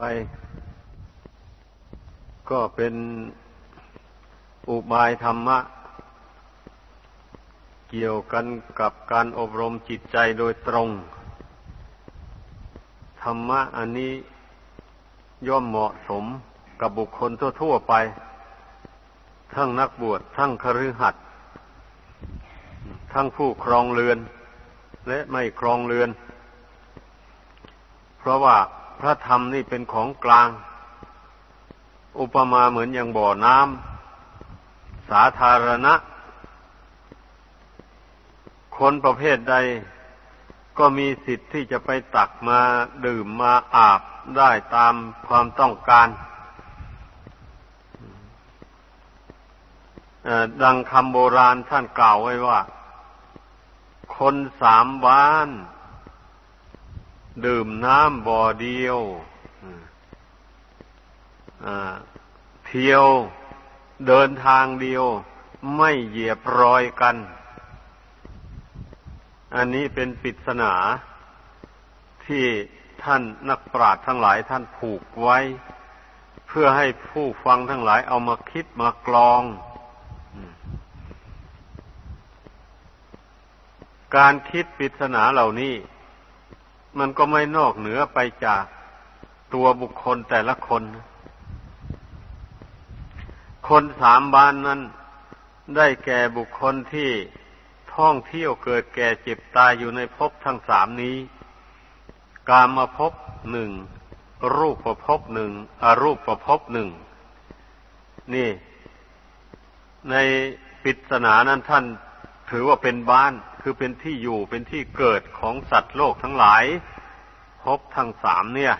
ไป ก็เป็นอุบายธรรมะ เกี่ยวกันกับการอบรมจิตใจโดยตรง ธรรมะอันนี้ย่อมเหมาะสมกับบุคคลทั่วๆไป ทั้งนักบวชทั้งคฤหัสถ์ทั้งผู้ครองเรือน และไม่ครองเรือน เพราะว่า พระธรรมนี่เป็นของกลาง อุปมาเหมือนอย่างบ่อน้ำสาธารณะ คนประเภทใดก็มีสิทธิ์ที่จะไปตักมาดื่มมาอาบได้ตามความต้องการดังคำโบราณท่านกล่าวไว้ว่า คนสามบ้าน ดื่มน้ำบ่อเดียวเที่ยวเดินทางเดียว ไม่เหยียบรอยกัน อันนี้เป็นปริศนา ที่ท่านนักปราชญ์ทั้งหลายท่านผูกไว้ เพื่อให้ผู้ฟังทั้งหลายเอามาคิดมากรอง การคิดปริศนาเหล่านี้ มันก็ไม่นอกเหนือไปจากตัวบุคคลแต่ละคน คนสามบ้านนั้นได้แก่บุคคลที่ท่องเที่ยวเกิดแก่เจ็บตายอยู่ในภพทั้งสามนี้ กามาภพหนึ่ง รูปประภพหนึ่งอรูปประภพหนึ่ง นี่ ในปิศนานั้นท่านถือว่าเป็นบ้าน คือเป็นที่อยู่เป็นที่เกิดของสัตว์โลกทั้งหลายพบทั้งสามเนี่ย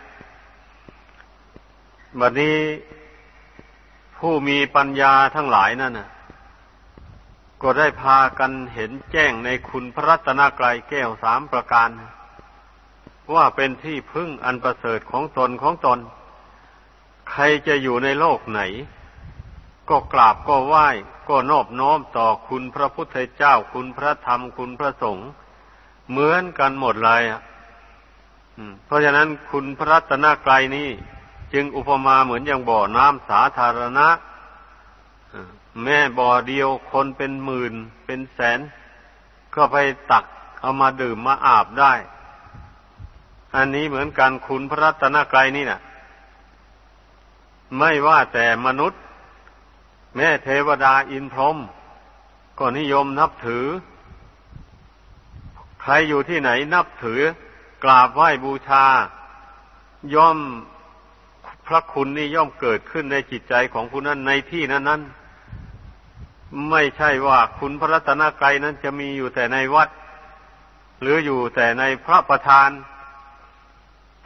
บัดนี้ผู้มีปัญญาทั้งหลายนั่นนะก็ได้พากันเห็นแจ้งในคุณพระรัตนกรายแก้วสามประการ ว่าเป็นที่พึ่งอันประเสริฐของตนของตน ใครจะอยู่ในโลกไหน ก็กราบก็ไหว้ ก็นอบน้อมต่อคุณพระพุทธเจ้าคุณพระธรรมคุณพระสงฆ์เหมือนกันหมดเลยอะเพราะฉะนั้นคุณพระรัตนกรัยนี้ จึงอุปมาเหมือนอย่างบ่อน้ำสาธารณะแม่บ่อเดียวคนเป็นหมื่นเป็นแสน ก็ไปตักเอามาดื่มมาอาบได้ อันนี้เหมือนกันคุณพระรัตนกรัยนี่นะ่ะ ไม่ว่าแต่มนุษย์ แม่เทวดาอินพรหมก็นิยมนับถือ ใครอยู่ที่ไหนนับถือกราบไหว้บูชา ย่อมพระคุณนี่ย่อมเกิดขึ้นในจิตใจของผู้นั้นในที่นั้นนั้นไม่ใช่ว่าคุณพระรัตนกรัยนั้นจะมีอยู่แต่ในวัด หรืออยู่แต่ในพระประธาน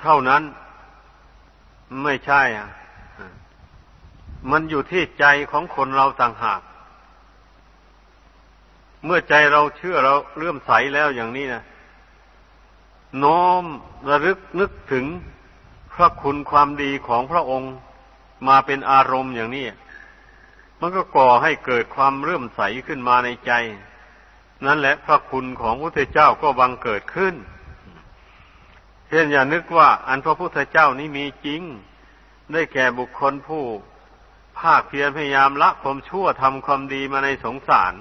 เท่านั้นไม่ใช่อะ มันอยู่ที่ใจของคนเราต่างหาก เมื่อใจเราเชื่อเราเลื่อมใสแล้วอย่างนี้นะน้อมระลึกนึกถึงพระคุณความดีของพระองค์มาเป็นอารมณ์อย่างนี้ มันก็ก่อให้เกิดความเลื่อมใสขึ้นมาในใจ นั่นแหละพระคุณของพระพุทธเจ้าก็บังเกิดขึ้นเช่นอย่านึกว่า อันพระพุทธเจ้านี้มีจริง ได้แก่บุคคลผู้ ภาคเพียรพยายามละความชั่วทำความดีมาในสงสาร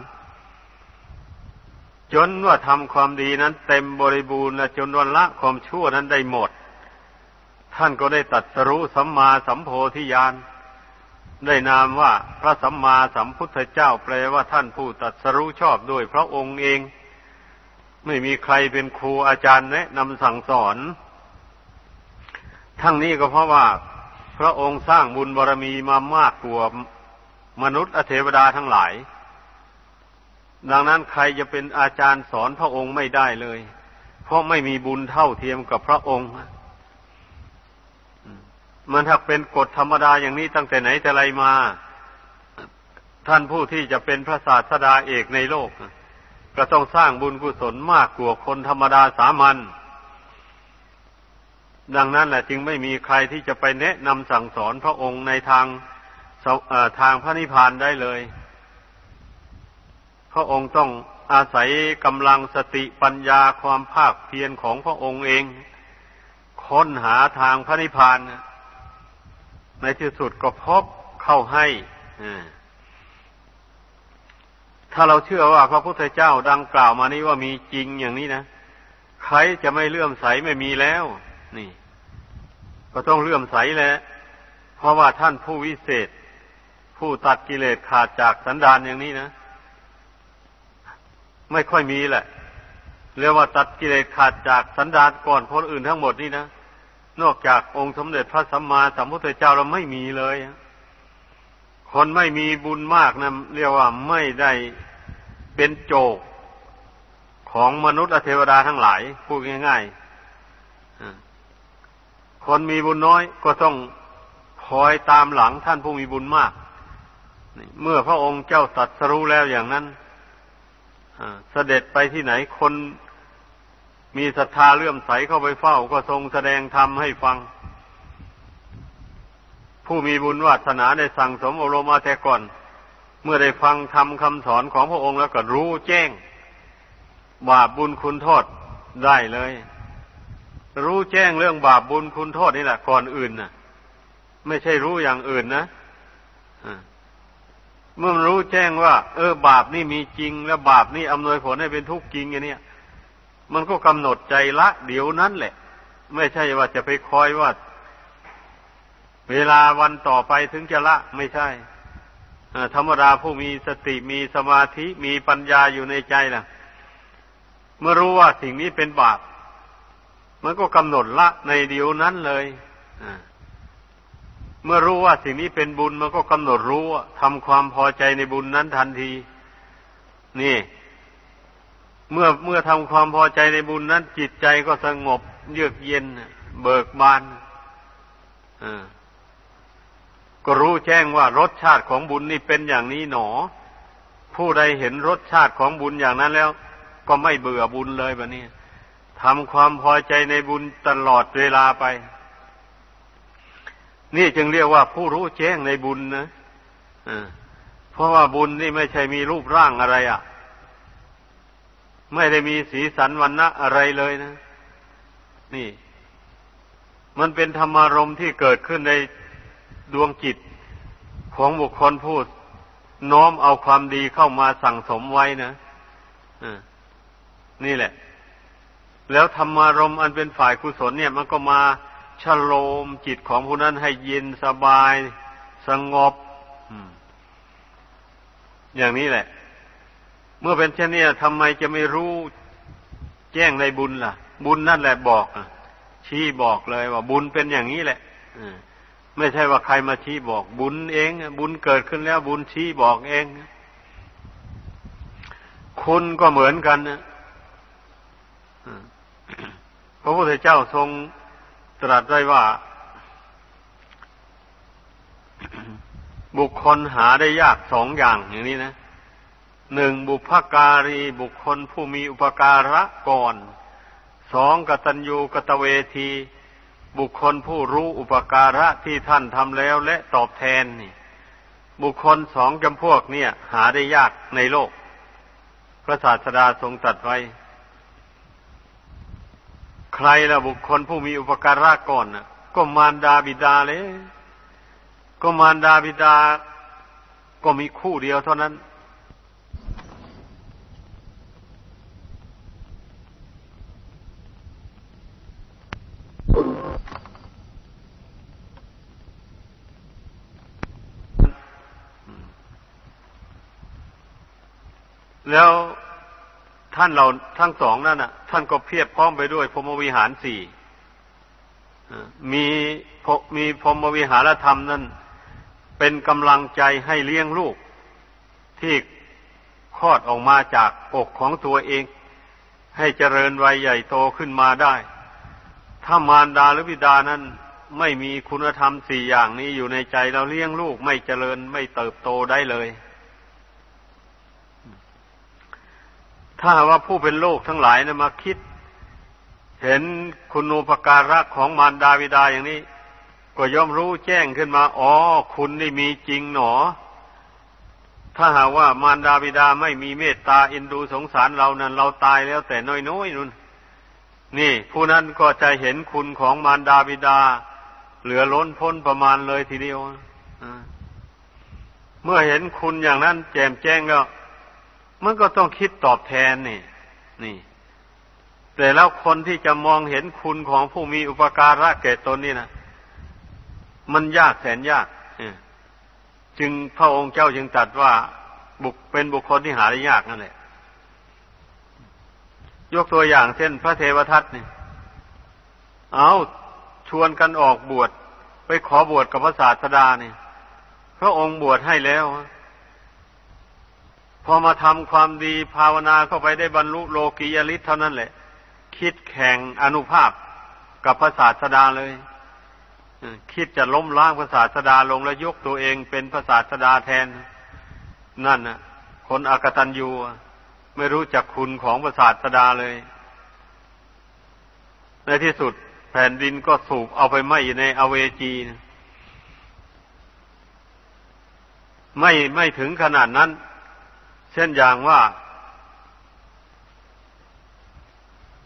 จนว่าทำความดีนั้นเต็มบริบูรณ์และจนวันละความชั่วนั้นได้หมด ท่านก็ได้ตัดสรู้สัมมาสัมโพธิญาณได้นามว่าพระสัมมาสัมพุทธเจ้าแปลว่าท่านผู้ตัดสรู้ชอบด้วยพระองค์เอง ไม่มีใครเป็นครูอาจารย์แนะนำสั่งสอน ทั้งนี้ก็เพราะว่า พระองค์สร้างบุญบารรมีมามากกว่ามนุษย์อเทวดาทั้งหลาย ดังนั้นใครจะเป็นอาจารย์สอนพระองค์ไม่ได้เลย เพราะไม่มีบุญเท่าเทียมกับพระองค์ มันถ้าเป็นกฎธรรมดาอย่างนี้ตั้งแต่ไหนแต่ไรมา ท่านผู้ที่จะเป็นพระศาสดาเอกในโลก ก็ต้องสร้างบุญกุศลมากกว่าคนธรรมดาสามัญ ดังนั้นแหละจึงไม่มีใครที่จะไปแนะนำสั่งสอนพระองค์ในทางทางพระนิพพานได้เลย พระองค์ต้องอาศัยกำลังสติปัญญาความภาคเพียรของพระองค์เอง ค้นหาทางพระนิพพาน ในที่สุดก็พบเข้าให้ถ้าเราเชื่อว่าพระพุทธเจ้าดังกล่าวมานี้ว่ามีจริงอย่างนี้นะ ใครจะไม่เลื่อมใสไม่มีแล้ว นี่ ก็ต้องเลื่อมใสแหละเพราะว่าท่านผู้วิเศษ ผู้ตัดกิเลสขาดจากสันดานอย่างนี้นะ ไม่ค่อยมีแหละเรียกว่าตัดกิเลสขาดจากสันดานก่อนคนอื่นทั้งหมดนี่นะนอกจากองค์สมเด็จพระสัมมาสัมพุทธเจ้าเราไม่มีเลยคนไม่มีบุญมากนะเรียกว่าไม่ได้เป็นโจกของมนุษย์เทวดาทั้งหลายพูดง่ายๆ คนมีบุญน้อยก็ต้องคอยตามหลังท่านผู้มีบุญมาก เมื่อพระองค์เจ้าตัดสรู้แล้วอย่างนั้นเสด็จไปที่ไหนคนมีศรัทธาเลื่อมใสเข้าไปเฝ้าก็ทรงแสดงธรรมให้ฟัง ผู้มีบุญวาสนาได้สั่งสมอารมมาแต่ก่อน เมื่อได้ฟังธรรมคำสอนของพระองค์แล้วก็รู้แจ้ง บาปบุญคุณโทษได้เลย รู้แจ้งเรื่องบาปบุญคุณโทษนี่แหละ ก่อนอื่นน่ะไม่ใช่รู้อย่างอื่นนะเมื่อรู้แจ้งว่า เออ บาปนี่มีจริง แล้วบาปนี่อำนวยผลให้เป็นทุกข์จริงอย่างนี้มันก็กำหนดใจละ เดี๋ยวนั้นแหละ ไม่ใช่ว่าจะไปคอยว่า เวลาวันต่อไปถึงจะละ ไม่ใช่ธรรมดาผู้มีสติมีสมาธิมีปัญญาอยู่ในใจนะเมื่อรู้ว่าสิ่งนี้เป็นบาป มันก็กำหนดละในเดียวนั้นเลยเมื่อรู้ว่าสิ่งนี้เป็นบุญมันก็กำหนดรู้ทำความพอใจในบุญนั้นทันที นี่ เมื่อเมื่อทำความพอใจในบุญนั้น จิตใจก็สงบ เยือกเย็น เบิกบานก็รู้แจ้งว่ารสชาติของบุญนี่เป็นอย่างนี้หนอ ผู้ใดเห็นรสชาติของบุญอย่างนั้นแล้ว ก็ไม่เบื่อบุญเลยแบบนี้ ทำความพอใจในบุญตลอดเวลาไป นี่จึงเรียกว่าผู้รู้แจ้งในบุญนะเพราะว่าบุญนี่ไม่ใช่มีรูปร่างอะไรอะ่ะ ไม่ได้มีสีสันวันณะอะไรเลยนะ นี่ มันเป็นธรรมารมที่เกิดขึ้นในดวงจิตของบุคคลผู้น้อมเอาความดีเข้ามาสั่งสมไว้นะนี่แหละ แล้วธรรมารมอันเป็นฝ่ายกุศลเนี่ย มันก็มาชโลมจิตของผู้นั้นให้เย็นสบายสงบอย่างนี้แหละ เมื่อเป็นเช่นนี้ทำไมจะไม่รู้แจ้งในบุญล่ะ บุญนั่นแหละบอกชี้บอกเลยว่า บุญเป็นอย่างนี้แหละไม่ใช่ว่าใครมาชี้บอก บุญเอง บุญเกิดขึ้นแล้ว บุญชี้บอกเอง คุณก็เหมือนกันนะ พระพุทธเจ้าทรงตรัสไว้ว่า บุคคลหาได้ยากสองอย่างอย่างนี้นะหนึ่งบุพการีบุคคลผู้มีอุปการะก่อนสองกตัญญูกตเวที บุคคลผู้รู้อุปการะที่ท่านทำแล้วและตอบแทนนี่ บุคคลสองจำพวกเนี่ย หาได้ยากในโลก พระศาสดาทรงตรัสไว้ ใครล่ะบุคคลผู้มีอุปการะก่อนน่ะ ก็มารดาบิดาเลย ก็มารดาบิดา ก็มีคู่เดียวเท่านั้น แล้ว ท่านเราทั้งสองนั่นน่ะ ท่านก็เพียบพร้อมไปด้วยพรมวิหารสี่มีมีพรมวิหารธรรมนั่นเป็นกำลังใจให้เลี้ยงลูก ที่คลอดออกมาจากอกของตัวเอง ให้เจริญวัยใหญ่โตขึ้นมาได้ ถ้ามารดาหรือบิดานั้นไม่มีคุณธรรมสี่อย่างนี้อยู่ในใจเราเลี้ยงลูกไม่เจริญไม่เติบโตได้เลย ถ้าว่าผู้เป็นโลกทั้งหลายนะมาคิด เห็นคุณูปการะของมารดาวิดาอย่างนี้ ก็ย่อมรู้แจ้งขึ้นมา อ๋อ คุณนี่มีจริงหนอ ถ้าหากว่ามารดาบิดาไม่มีเมตตาอินดูสงสารเรานั้น เราตายแล้วแต่น้อยๆนุ่นนี่ ผู้นั้นก็จะเห็นคุณของมารดาบิดา เหลือล้นพ้นประมาณเลยทีเดียวเมื่อเห็นคุณอย่างนั้น แจ่มแจ้งแล้ว มันก็ต้องคิดตอบแทนนี่นี่ แต่แล้วคนที่จะมองเห็นคุณของผู้มีอุปการะแก่ตนนี่นะมันยากแสนยากจึงพระองค์เจ้าจึงตรัสว่าบุคเป็นบุคคลที่หาได้ยากนั่นแหละ ยกตัวอย่างเช่นพระเทวทัตนี่เอาชวนกันออกบวชไปขอบวชกับพระศาสดานี่พระองค์บวชให้แล้ว พอมาทำความดีภาวนาเข้าไปได้บรรลุโลกียฤทธิ์เท่านั้นแหละ คิดแข่งอนุภาพกับพระศาสดาเลยคิดจะล้มล้างพระศาสดาลงแล้วยกตัวเองเป็นพระศาสดาแทน นั่นนะคนอากตันยูไม่รู้จักคุณของพระศาสดาเลย ในที่สุดแผ่นดินก็สูบเอาไปไหม้ในอเวจีนะไม่ไม่ถึงขนาดนั้น ช่นอย่างว่า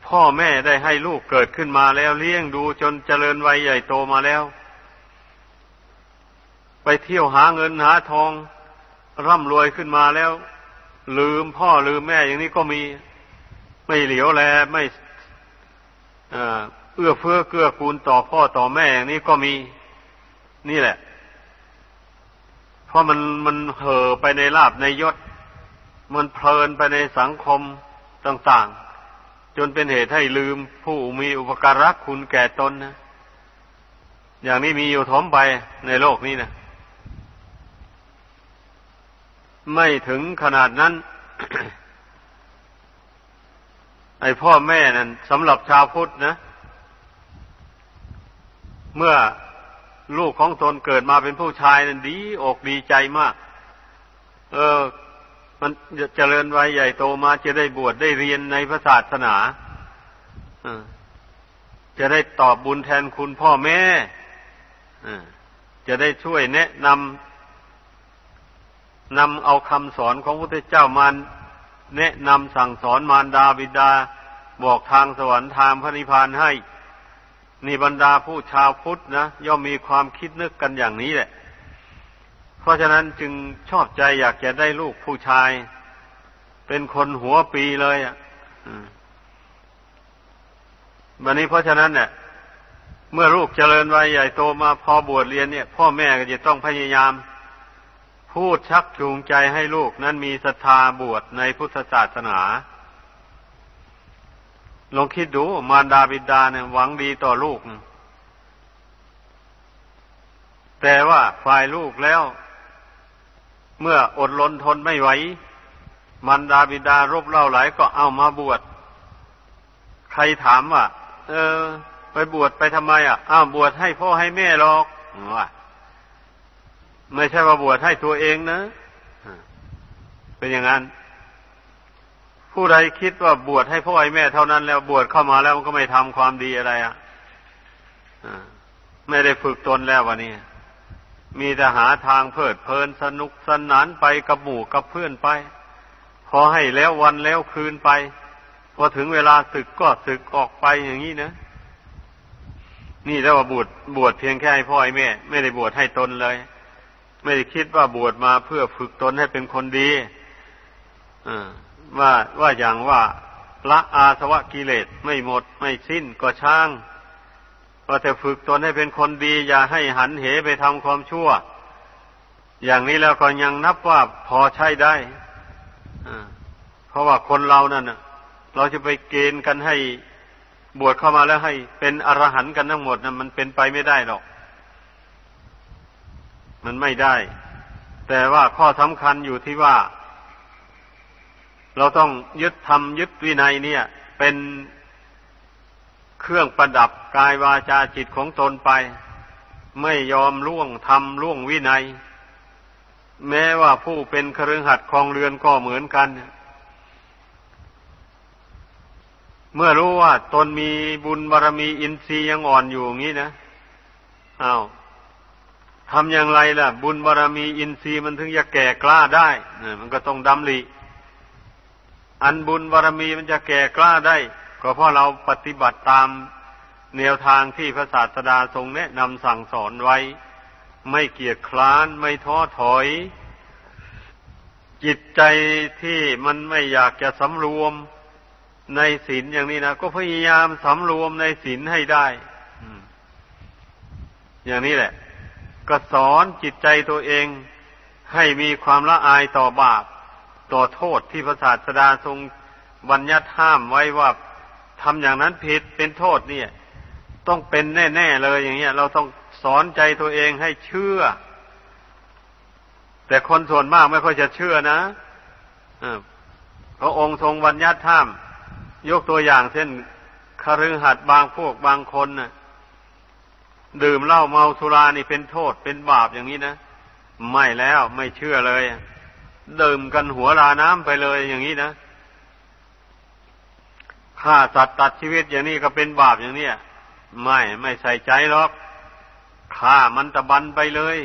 พ่อแม่ได้ให้ลูกเกิดขึ้นมาแล้วเลี้ยงดูจนเจริญวัยใหญ่โตมาแล้ว ไปเที่ยวหาเงินหาทอง ร่ำรวยขึ้นมาแล้ว ลืมพ่อลืมแม่อย่างนี้ก็มีไม่เหลียวแลไม่เอื้อเฟื้อเกื้อกูลต่อพ่อต่อแม่อย่างนี้ก็มีนี่แหละ เพราะมันมันเห่อไปในลาบในยศ มันเพลินไปในสังคมต่างๆ จนเป็นเหตุให้ลืมผู้มีอุปการะคุณแก่ตนนะ อย่างนี้มีอยู่ถมไปในโลกนี้นะ ไม่ถึงขนาดนั้น ไอพ่อแม่นั่นสำหรับชาวพุทธนะ เมื่อลูกของตนเกิดมาเป็นผู้ชายนั้นดีอกดีใจมาก เออ มันจะเจริญวัยใหญ่โตมาจะได้บวชได้เรียนในพระศาสนาจะได้ตอบบุญแทนคุณพ่อแม่จะได้ช่วยแนะนำนำเอาคำสอนของพระพุทธเจ้ามาแนะนำสั่งสอนมารดาบิดา บอกทางสวรรค์ทางพระนิพพานให้ นี่บรรดาผู้ชาวพุทธนะย่อมมีความคิดนึกกันอย่างนี้แหละ เพราะฉะนั้นจึงชอบใจอยากจะได้ลูกผู้ชาย เป็นคนหัวปีเลยอะวันนี้เพราะฉะนั้นเนี่ยเมื่อลูกเจริญวัยใหญ่โตมาพอบวชเรียนเนี่ย พ่อแม่ก็จะต้องพยายาม พูดชักจูงใจให้ลูกนั้นมีศรัทธาบวชในพุทธศาสนาลองคิดดูมารดาบิดาเนี่ยหวังดีต่อลูก แต่ว่าฝ่ายลูกแล้ว เมื่ออดลนทนไม่ไหวมารดาบิดารบเล่าหลายก็เอามาบวช ใครถามว่า เออ ไปบวชไปทำไมอะ อ้าวบวชให้พ่อให้แม่หรอกว่าไม่ใช่ว่าบวชให้ตัวเองนะ เป็นอย่างนั้น ผู้ใดคิดว่าบวชให้พ่อให้แม่เท่านั้นแล้วบวชเข้ามาแล้วมันก็ไม่ทำความดีอะไรอะไม่ได้ฝึกตนแล้ววันนี้ มีแต่หาทางเพลิดเพลินสนุกสนานไปกับหมู่กับเพื่อนไปพอให้แล้ววันแล้วคืนไป พอถึงเวลาศึกก็ศึกออกไปอย่างนี้นะ นี่แล้วว่าบวชบวชเพียงแค่ให้พ่อให้แม่ ไม่ได้บวชให้ตนเลย ไม่ได้คิดว่าบวชมาเพื่อฝึกตนให้เป็นคนดีว่าว่าอย่างว่าละอาสวะกิเลสไม่หมดไม่สิ้นก็ช่าง ก็แต่ฝึกตนให้เป็นคนดี อย่าให้หันเหไปทำความชั่ว อย่างนี้แล้วก็ยังนับว่าพอใช้ได้เพราะว่าคนเรานั่นเราจะไปเกณฑ์กันให้บวชเข้ามาแล้วให้เป็นอรหันต์กันทั้งหมดนะมันเป็นไปไม่ได้หรอก มันไม่ได้ แต่ว่าข้อสำคัญอยู่ที่ว่า เราต้องยึดธรรมยึดวินัยเนี่ย เป็น เครื่องประดับกายวาจาจิตของตนไป ไม่ยอมล่วงธรรมล่วงวินัย แม้ว่าผู้เป็นครือขัดคลองเรือนก็เหมือนกัน เมื่อรู้ว่าตนมีบุญบารรมีอินทรีย์ยังอ่อนอยู่อย่างนี้นะอา้าวทำอย่างไรล่ะ บุญบารรมีอินทรีย์มันถึงจะแก่กล้าได้มันก็ต้องดำริอันบุญบารมีมันจะแก่กล้าได้ ก็เพราะเราปฏิบัติตามแนวทางที่พระศาสดาทรงแนะนำสั่งสอนไว้ ไม่เกียจคร้านไม่ท้อถอย จิตใจที่มันไม่อยากจะสำรวมในศีลอย่างนี้นะก็พยายามสำรวมในศีลให้ได้อย่างนี้แหละ ก็สอนจิตใจตัวเองให้มีความละอายต่อบาป ต่อโทษที่พระศาสดาทรงบัญญัติห้ามไว้ว่า ทำอย่างนั้นผิดเป็นโทษเนี่ย ต้องเป็นแน่ ๆ เลยอย่างเงี้ย เราต้องสอนใจตัวเองให้เชื่อ แต่คนส่วนมากไม่ค่อยจะเชื่อนะพระองค์ทรงบัญญัติห้ามยกตัวอย่างเช่นคฤหัสถ์บางพวกบางคนนะ่ะดื่มเหล้าเมาสุรานี่เป็นโทษเป็นบาปอย่างนี้นะไม่แล้วไม่เชื่อเลย ดื่มกันหัวลาน้ำไปเลยอย่างนี้นะ ฆ่าสัตว์ตัดชีวิตอย่างนี้ก็เป็นบาปอย่างนี้ไม่ไม่ใส่ใจหรอกฆ่ามันตะบันไปเลย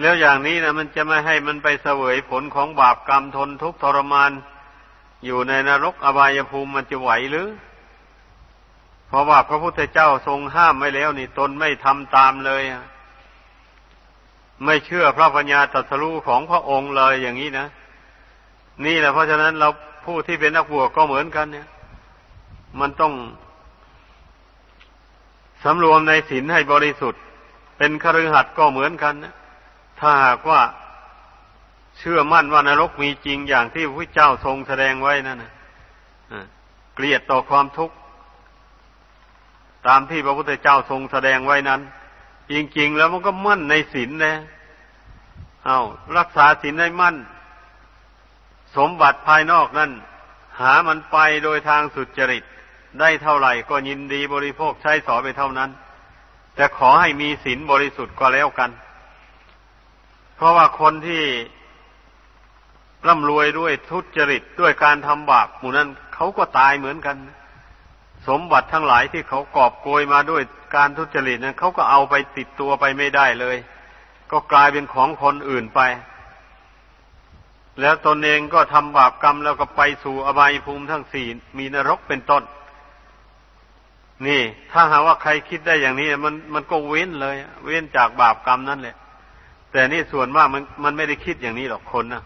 แล้วอย่างนี้นะมันจะไม่ให้มันไปเสวยผลของบาปกรรมทนทุกข์ทรมาน อยู่ในนรกอบายภูมิมันจะไหวหรือ เพราะว่าพระพุทธเจ้าทรงห้ามไว้แล้ว นี่ตนไม่ทำตามเลยไม่เชื่อพระปัญญาตรัสรู้ของพระองค์เลยอย่างนี้นะนี่แหละเพราะฉะนั้นเราผู้ที่เป็นนักบวชก็เหมือนกันเนี่ย มันต้องสำรวมในศีลให้บริสุทธิ์ เป็นคฤหัสถ์ก็เหมือนกันนะถ้าหากว่าเชื่อมั่นว่านรกมีจริงอย่างที่พระเจ้าทรงแสดงไว้นั่นนะเกลียดต่อความทุกข์ ตามที่พระพุทธเจ้าทรงแสดงไว้นั้น จริง ๆ แล้วมันก็มั่นในศีลนะเอารักษาศีลให้มั่น สมบัติภายนอกนั้นหามันไปโดยทางสุจริต ได้เท่าไหร่ก็ยินดีบริโภคใช้สอยไปเท่านั้น แต่ขอให้มีศีลบริสุทธิ์ก็แล้วกัน เพราะว่าคนที่ร่ำรวยด้วยทุจริตด้วยการทำบาปหมู่นั้นเขาก็ตายเหมือนกัน สมบัติทั้งหลายที่เขากอบโกยมาด้วยการทุจริตนั้นเขาก็เอาไปติดตัวไปไม่ได้เลย ก็กลายเป็นของคนอื่นไป แล้วตนเองก็ทำบาปกรรมแล้วก็ไปสู่อบายภูมิทั้งสี่มีนรกเป็นต้น นี่ ถ้าหาว่าใครคิดได้อย่างนี้ มันมันก็เว้นเลย เว้นจากบาปกรรมนั่นแหละ แต่นี่ส่วนมากมันมันไม่ได้คิดอย่างนี้หรอกคนนะ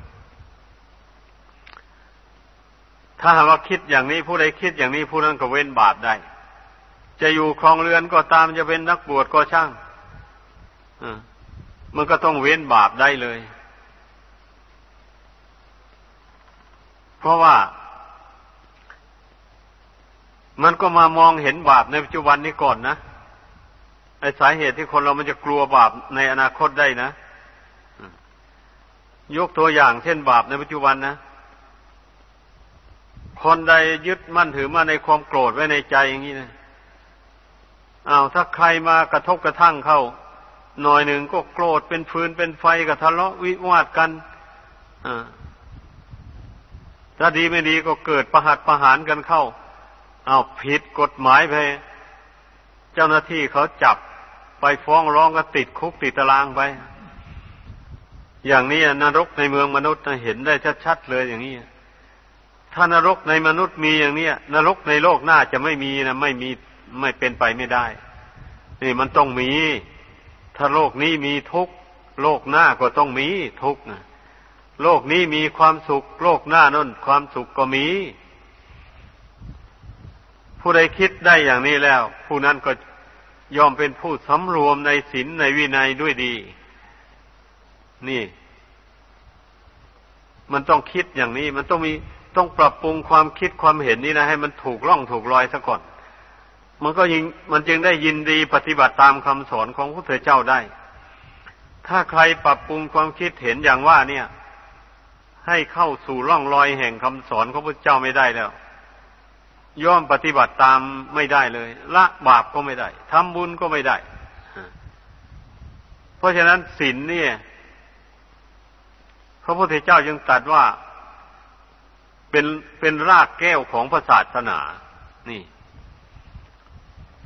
ถ้าหากว่าคิดอย่างนี้ผู้ใดคิดอย่างนี้ผู้นั้นก็เว้นบาปได้ จะอยู่ครองเรือนก็ตามจะเป็นนักบวชก็ช่างมันก็ต้องเว้นบาปได้เลย เพราะว่า มันก็มามองเห็นบาปในปัจจุบันนี้ก่อนนะไอสาเหตุที่คนเรามันจะกลัวบาปในอนาคตได้นะยกตัวอย่างเช่นบาปในปัจจุบันนะ คนใดยึดมั่นถือมาในความโกรธไว้ในใจอย่างนี้นะอ้าวถ้าใครมากระทบกระทั่งเข้า หน่อยหนึ่งก็โกรธเป็นฟืนเป็นไฟกับทะเลาะวิวาทกันอ่าถ้าดีไม่ดีก็เกิดประหัตประหารกันเข้า อ้าวผิดกฎหมายไป เจ้าหน้าที่เขาจับไปฟ้องร้องก็ติดคุกติดตารางไป อย่างนี้นรกในเมืองมนุษย์เห็นได้ชัดๆเลยอย่างนี้ถ้านรกในมนุษย์มีอย่างนี้นรกในโลกหน้าจะไม่มีนะไม่มีไม่เป็นไปไม่ได้ นี่มันต้องมี ถ้าโลกนี้มีทุกโลกหน้าก็ต้องมีทุกนะโลกนี้มีความสุข โลกหน้านั่นความสุขก็มี ผู้ใดคิดได้อย่างนี้แล้ว ผู้นั้นก็ยอมเป็นผู้สำรวมในศีลในวินัยด้วยดี นี่ มันต้องคิดอย่างนี้ มันต้องมีต้องปรับปรุงความคิดความเห็นนี้นะให้มันถูกล่องถูกรอยซะก่อน มันก็ยิงมันจึงได้ยินดีปฏิบัติตามคำสอนของพระพุทธเจ้าได้ ถ้าใครปรับปรุงความคิดเห็นอย่างว่าเนี่ย ให้เข้าสู่ร่องรอยแห่งคำสอนของพระเจ้าไม่ได้แล้ว ย่อมปฏิบัติตามไม่ได้เลย ละบาปก็ไม่ได้ทำบุญก็ไม่ได้ เพราะฉะนั้นศีลเนี่ยพระพุทธเจ้ายังตรัสว่าเป็นเป็นรากแก้วของพระศาสนา นี่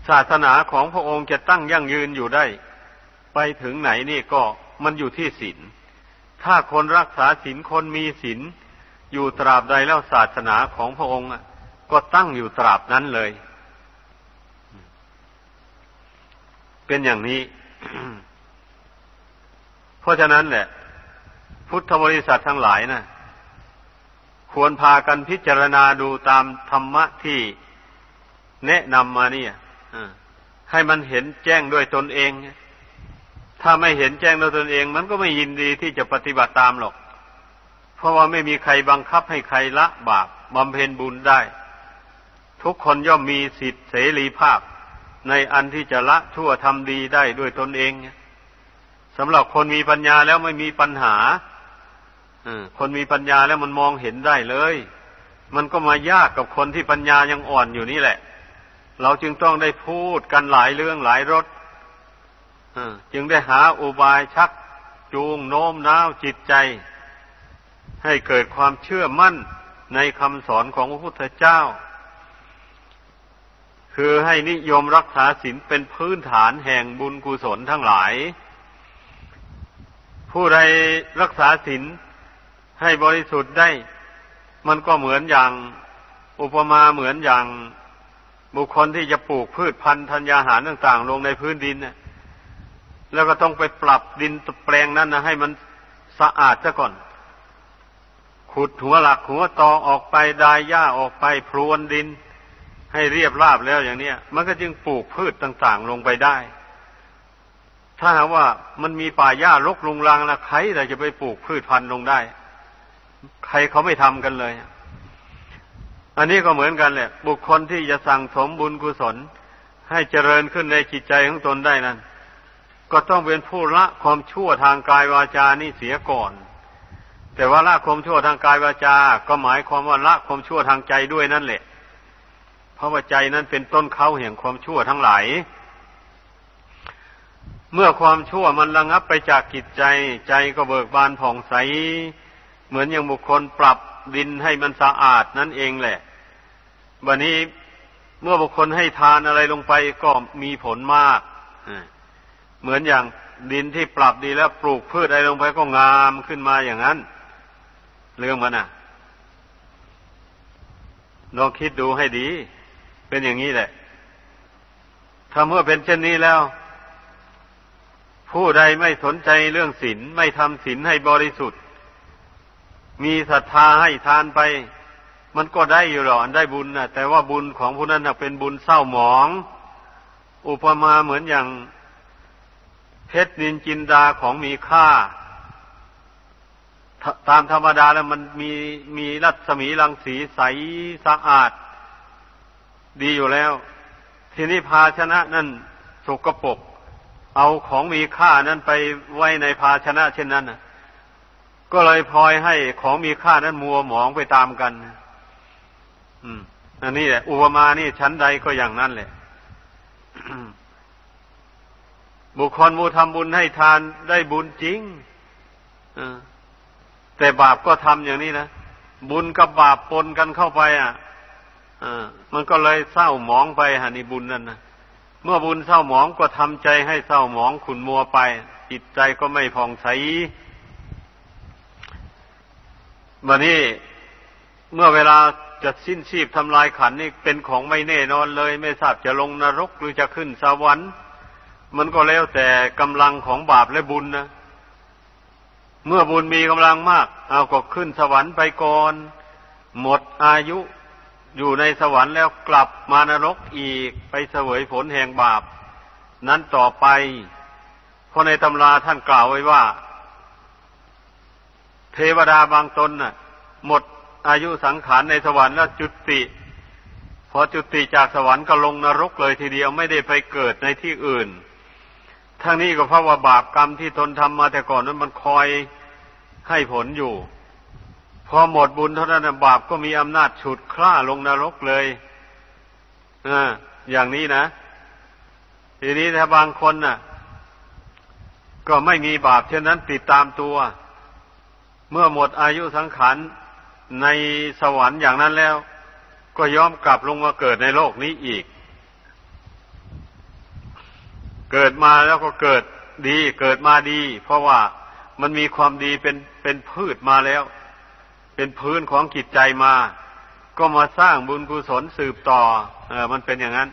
ศาสนาของพระองค์จะตั้งยั่งยืนอยู่ได้ ไปถึงไหนนี่ก็มันอยู่ที่ศีล ถ้าคนรักษาศีลคนมีศีลอยู่ตราบใดแล้วศาสนาของพระองค์ ก็ตั้งอยู่ตราบนั้นเลย เป็นอย่างนี้ เพราะฉะนั้นแหละ พุทธบริษัททั้งหลายนะควรพากันพิจารณาดูตามธรรมะที่แนะนำมาเนี่ยให้มันเห็นแจ้งด้วยตนเอง ถ้าไม่เห็นแจ้งด้วยตนเอง มันก็ไม่ยินดีที่จะปฏิบัติตามหรอก เพราะว่าไม่มีใครบังคับให้ใครละบาปบำเพ็ญบุญได้ ทุกคนย่อมมีสิทธิเสรีภาพ ในอันที่จะละชั่วทำดีได้ด้วยตนเองสำหรับคนมีปัญญาแล้วไม่มีปัญหาคนมีปัญญาแล้วมันมองเห็นได้เลย มันก็มายากกับคนที่ปัญญายังอ่อนอยู่นี่แหละ เราจึงต้องได้พูดกันหลายเรื่องหลายรสจึงได้หาอุบายชักจูงโน้มน้าวจิตใจ ให้เกิดความเชื่อมั่นในคำสอนของพระพุทธเจ้า คือให้นิยมรักษาศีลเป็นพื้นฐานแห่งบุญกุศลทั้งหลาย ผู้ใดรักษาศีลให้บริสุทธิ์ได้ มันก็เหมือนอย่างอุปมาเหมือนอย่างบุคคลที่จะปลูกพืชพันธุ์ธัญญาหารต่างๆ ลงในพื้นดินเนี่ยแล้วก็ต้องไปปรับดินแปลงนั้นนะให้มันสะอาดซะก่อน ขุดหัวหลักหัวตอออกไปดายหญ้าออกไปพรวนดิน ให้เรียบราบแล้วอย่างเนี้ยมันก็จึงปลูกพืชต่างๆลงไปได้ ถ้าหากว่ามันมีป่าหญ้ารกรุงรังละใครจะไปปลูกพืชพันธุ์ลงได้ ใครเขาไม่ทำกันเลย อันนี้ก็เหมือนกันแหละ บุคคลที่จะสั่งสมบุญกุศล ให้เจริญขึ้นในจิตใจของตนได้นั้น ก็ต้องเป็นผู้ละความชั่วทางกายวาจานี่เสียก่อนแต่ว่าละความชั่วทางกายวาจา ก็หมายความว่าละความชั่วทางใจด้วยนั่นแหละ เพราะว่าใจนั้นเป็นต้นเขาแห่งความชั่วทั้งหลาย เมื่อความชั่วมันระงับไปจากกิจใจ ใจก็เบิกบานผ่องใส เหมือนอย่างบุคคลปรับดินให้มันสะอาดนั่นเองแหละ วันนี้เมื่อบุคคลให้ทานอะไรลงไปก็มีผลมาก เหมือนอย่างดินที่ปรับดีแล้วปลูกพืชอะไรลงไปก็งามขึ้นมาอย่างนั้น เรื่องมันอะลองคิดดูให้ดี เป็นอย่างนี้แหละ ถ้าเมื่อเป็นเช่นนี้แล้ว ผู้ใดไม่สนใจเรื่องศีลไม่ทำศีลให้บริสุทธิ์ มีศรัทธาให้ทานไป มันก็ได้อยู่หรอกได้บุญนะแต่ว่าบุญของผู้นั้นเป็นบุญเศร้าหมอง อุปมาเหมือนอย่างเพชรนินจินดาของมีค่า ตามธรรมดาแล้วมันมีมีรัศมีรังสีใสสะอาด ดีอยู่แล้ว ทีนี้ภาชนะนั่นสกปรกเอาของมีค่านั้นไปไว้ในภาชนะ เช่นนั้นนะก็เลยพลอยให้ของมีค่านั้นมัวหมองไปตามกัน อืม อันนี้แหละอุปมานี่ชั้นใดก็อย่างนั้นแหละบุคคลมูทำบุญให้ทานได้บุญจริงแต่บาปก็ทำอย่างนี้นะ บุญกับบาปปนกันเข้าไป อะ มันก็เลยเศร้าหมองไปฮะนี่บุญนั่นนะเมื่อบุญเศร้าหมองก็ทำใจให้เศร้าหมองขุนมัวไป จิตใจก็ไม่ผ่องใสวันนี้เมื่อเวลาจะสิ้นชีพทำลายขันนี่เป็นของไม่แน่นอนเลย ไม่ทราบจะลงนรกหรือจะขึ้นสวรรค์มันก็แล้วแต่กำลังของบาปและบุญนะเมื่อบุญมีกำลังมาก เอาก็ขึ้นสวรรค์ไปก่อน หมดอายุ อยู่ในสวรรค์แล้วกลับมานรกอีกไปเสวยผลแห่งบาป นั้นต่อไป เพราะในตำราท่านกล่าวไว้ว่า เทวดาบางตนน่ะ หมดอายุสังขารในสวรรค์แล้วจุติพอจุติจากสวรรค์ก็ลงนรกเลยทีเดียวไม่ได้ไปเกิดในที่อื่น ทั้งนี้ก็เพราะว่าบาปกรรมที่ตนทำมาแต่ก่อนนั้นมันคอยให้ผลอยู่ พอหมดบุญเท่านั้นบาปก็มีอำนาจฉุดคล้าลงนรกเลยออย่างนี้นะ ทีนี้ถ้าบางคนน่ะ ก็ไม่มีบาปเช่นนั้นติดตามตัว เมื่อหมดอายุสังขารในสวรรค์อย่างนั้นแล้ว ก็ย้อมกลับลงมาเกิดในโลกนี้อีก เกิดมาแล้วก็เกิดดี เกิดมาดี เพราะว่ามันมีความดีเป็นเป็นพืชมาแล้ว เป็นพื้นของจิตใจมา ก็มาสร้างบุญกุศลสืบต่อ เออ มันเป็นอย่างนั้น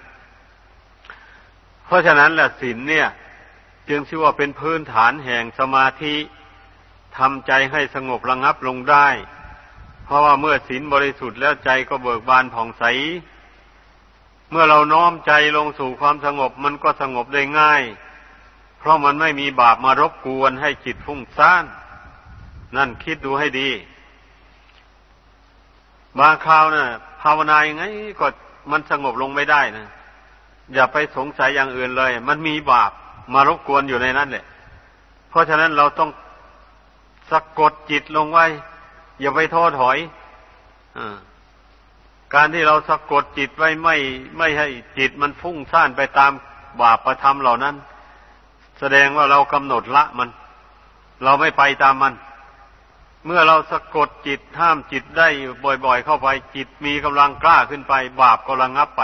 เพราะฉะนั้นแหละศีลเนี่ย จึงชื่อว่าเป็นพื้นฐานแห่งสมาธิทำใจให้สงบระงับลงได้ เพราะว่าเมื่อศีลบริสุทธิ์แล้วใจก็เบิกบานผ่องใส เมื่อเราน้อมใจลงสู่ความสงบมันก็สงบได้ง่าย เพราะมันไม่มีบาปมารบกวนให้จิตฟุ้งซ่าน นั่นคิดดูให้ดี บางคราวนะ่ะ ภาวนายังไงก็มันสงบลงไม่ได้นะอย่าไปสงสัยอย่างอื่นเลย มันมีบาปมารบกวนอยู่ในนั้นแหละเพราะฉะนั้นเราต้องสะกดจิตลงไว้ อย่าไปท้อถอยอการที่เราสะกดจิตไว้ไม่ไม่ให้จิตมันฟุ้งซ่านไปตามบาปประทำเหล่านั้น แสดงว่าเรากำหนดละมัน เราไม่ไปตามมัน เมื่อเราสะกดจิตห้ามจิตได้บ่อย ๆ เข้าไปจิตมีกำลังกล้าขึ้นไป บาปก็ระงับไป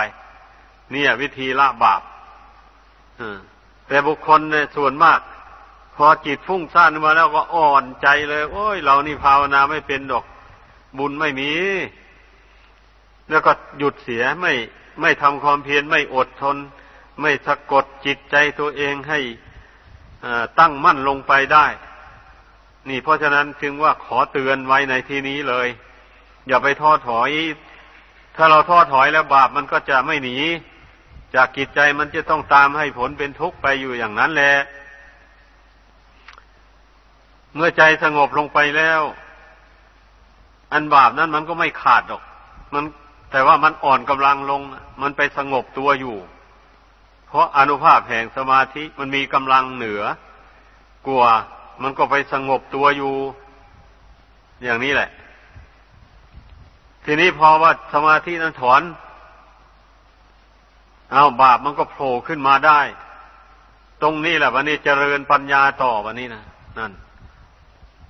เนี่ย วิธีละบาปแต่บุคคลเนี่ยส่วนมาก พอจิตฟุ้งซ่านมาแล้วก็อ่อนใจเลย โอ้ย เรานี่ภาวนาไม่เป็นดอก บุญไม่มี แล้วก็หยุดเสียไม่ไม่ทำความเพียรไม่อดทน ไม่สะกดจิตใจตัวเองให้ตั้งมั่นลงไปได้ นี่เพราะฉะนั้นจึงว่าขอเตือนไว้ในที่นี้เลย อย่าไปท้อถอย ถ้าเราท้อถอยแล้วบาปมันก็จะไม่หนี จากกิจใจมันจะต้องตามให้ผลเป็นทุกข์ไปอยู่อย่างนั้นแหละเมื่อใจสงบลงไปแล้ว อันบาปนั้นมันก็ไม่ขาดหรอก มันแต่ว่ามันอ่อนกำลังลง มันไปสงบตัวอยู่ เพราะอนุภาพแห่งสมาธิมันมีกำลังเหนือกลัว มันก็ไปสงบตัวอยู่ อย่างนี้แหละ ทีนี้พอว่าสมาธินั้นถอน เอาบาปมันก็โผล่ขึ้นมาได้ ตรงนี้แหละวันนี้เจริญปัญญาต่อวันนี้นะนั่น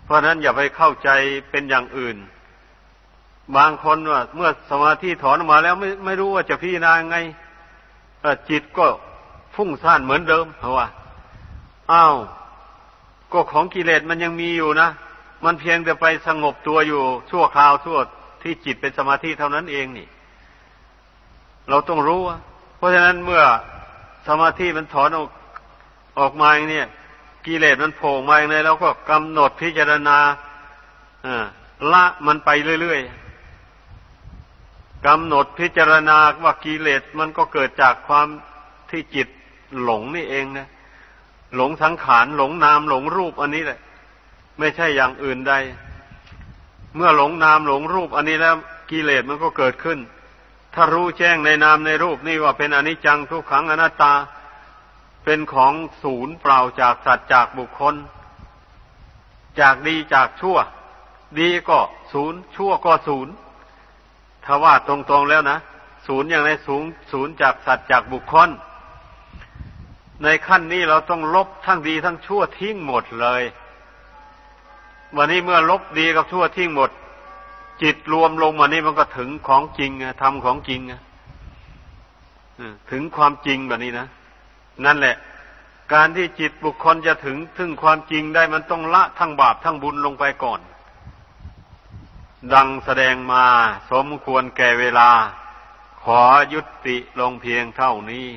เพราะนั้นอย่าไปเข้าใจเป็นอย่างอื่น บางคนว่าเมื่อสมาธิถอนออกมาแล้วไม่ไม่รู้ว่าจะพิจารณาไงจิตก็ฟุ้งซ่านเหมือนเดิมเพราะว่าอ้าว ก็ของกิเลสมันยังมีอยู่นะ มันเพียงแต่ไปสงบตัวอยู่ชั่วคราวชั่วที่จิตเป็นสมาธิเท่านั้นเองนี่ เราต้องรู้ว่าเพราะฉะนั้นเมื่อสมาธิมันถอนออกออกมาอย่างนี้กิเลสมันโผล่มาอย่างนี้เราก็กำหนดพิจารณาละมันไปเรื่อยๆกำหนดพิจารณาว่ากิเลสมันก็เกิดจากความที่จิตหลงนี่เองนะ หลงสังขารหลงนามหลงรูปอันนี้แหละ ไม่ใช่อย่างอื่นใด เมื่อหลงนามหลงรูปอันนี้แล้วกิเลสมันก็เกิดขึ้น ถ้ารู้แจ้งในนามในรูปนี่ว่าเป็นอนิจจังทุกขังอนัตตา เป็นของศูนย์เปล่าจากสัตว์จากบุคคล จากดีจากชั่ว ดีก็ศูนย์ชั่วก็ศูนย์ถ้าว่าตรงๆแล้วนะศูนย์อย่างในสูงศูนย์จากสัตว์จากบุคคล ในขั้นนี้เราต้องลบทั้งดีทั้งชั่วทิ้งหมดเลย วันนี้เมื่อลบดีกับชั่วทิ้งหมด จิตรวมลงมานี่มันก็ถึงของจริงทำของจริงถึงความจริงแบบนี้นะนั่นแหละ การที่จิตบุคคลจะถึงถึงความจริงได้มันต้องละทั้งบาปทั้งบุญลงไปก่อน ดังแสดงมาสมควรแก่เวลา ขอยุติลงเพียงเท่านี้